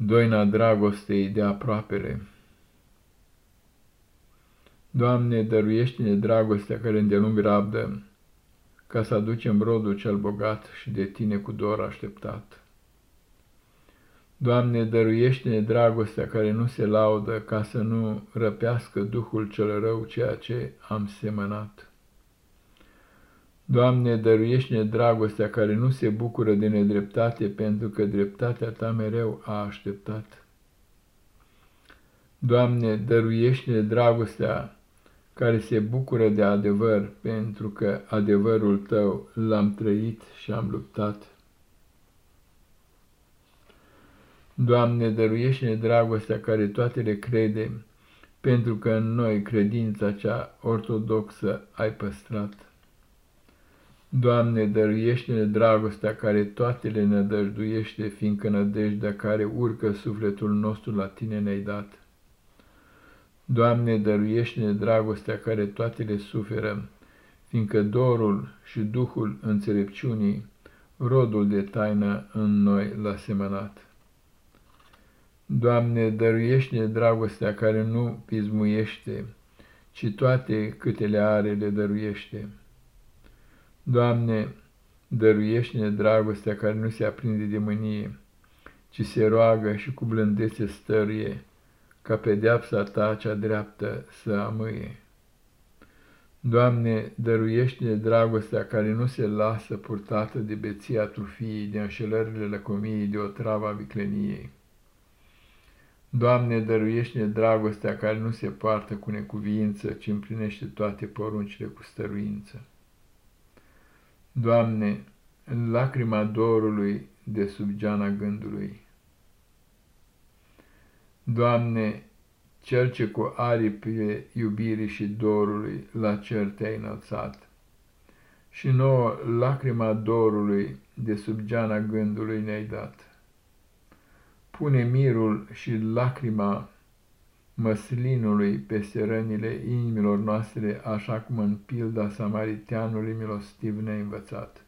doina dragostei de aproapele. Doamne, dăruiește-ne dragostea care îndelung rabdă, ca să aducem rodul cel bogat și de Tine cu dor așteptat. Doamne, dăruiește-ne dragostea care nu se laudă, ca să nu răpească Duhul cel rău ceea ce am semănat. Doamne, dăruiește-ne dragostea care nu se bucură de nedreptate, pentru că dreptatea Ta mereu a așteptat. Doamne, dăruiește-ne dragostea care se bucură de adevăr, pentru că adevărul Tău l-am trăit și am luptat. Doamne, dăruiește-ne dragostea care toate le crede, pentru că în noi credința cea ortodoxă ai păstrat. Doamne, dăruiește-ne dragostea care toate le nădăjduiește, fiindcă nădejdea care urcă sufletul nostru la Tine ne-ai dat. Doamne, dăruiește-ne dragostea care toate le suferă, fiindcă dorul și duhul înțelepciunii, rodul de taină în noi l-a semănat. Doamne, dăruiește-ne dragostea care nu pismuiește, ci toate câte le are le dăruiește. Doamne, dăruiește-ne dragostea care nu se aprinde de mânie, ci se roagă și cu blândețe stărie, ca pedeapsa ta cea dreaptă să amâie. Doamne, dăruiește-ne dragostea care nu se lasă purtată de beția trufiei, de înșelările lăcomiei, de o travă vicleniei. Doamne, dăruiește-ne dragostea care nu se poartă cu necuvință, ci împlinește toate poruncile cu stăruință. Doamne, în lacrima dorului de sub geana gândului. Doamne, cel ce cu aripile iubirii și dorului la cer te-ai înălțat, și nouă lacrima dorului de sub geana gândului ne-ai dat. Pune mirul și lacrima măslinului peste rănile inimilor noastre, așa cum în pilda samariteanului milostiv ne-a învățat.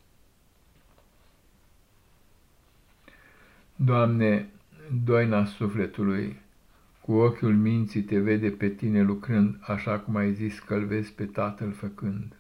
Doamne, doina sufletului, cu ochiul minții te vede pe tine lucrând, așa cum ai zis că-l vezi pe Tatăl făcând.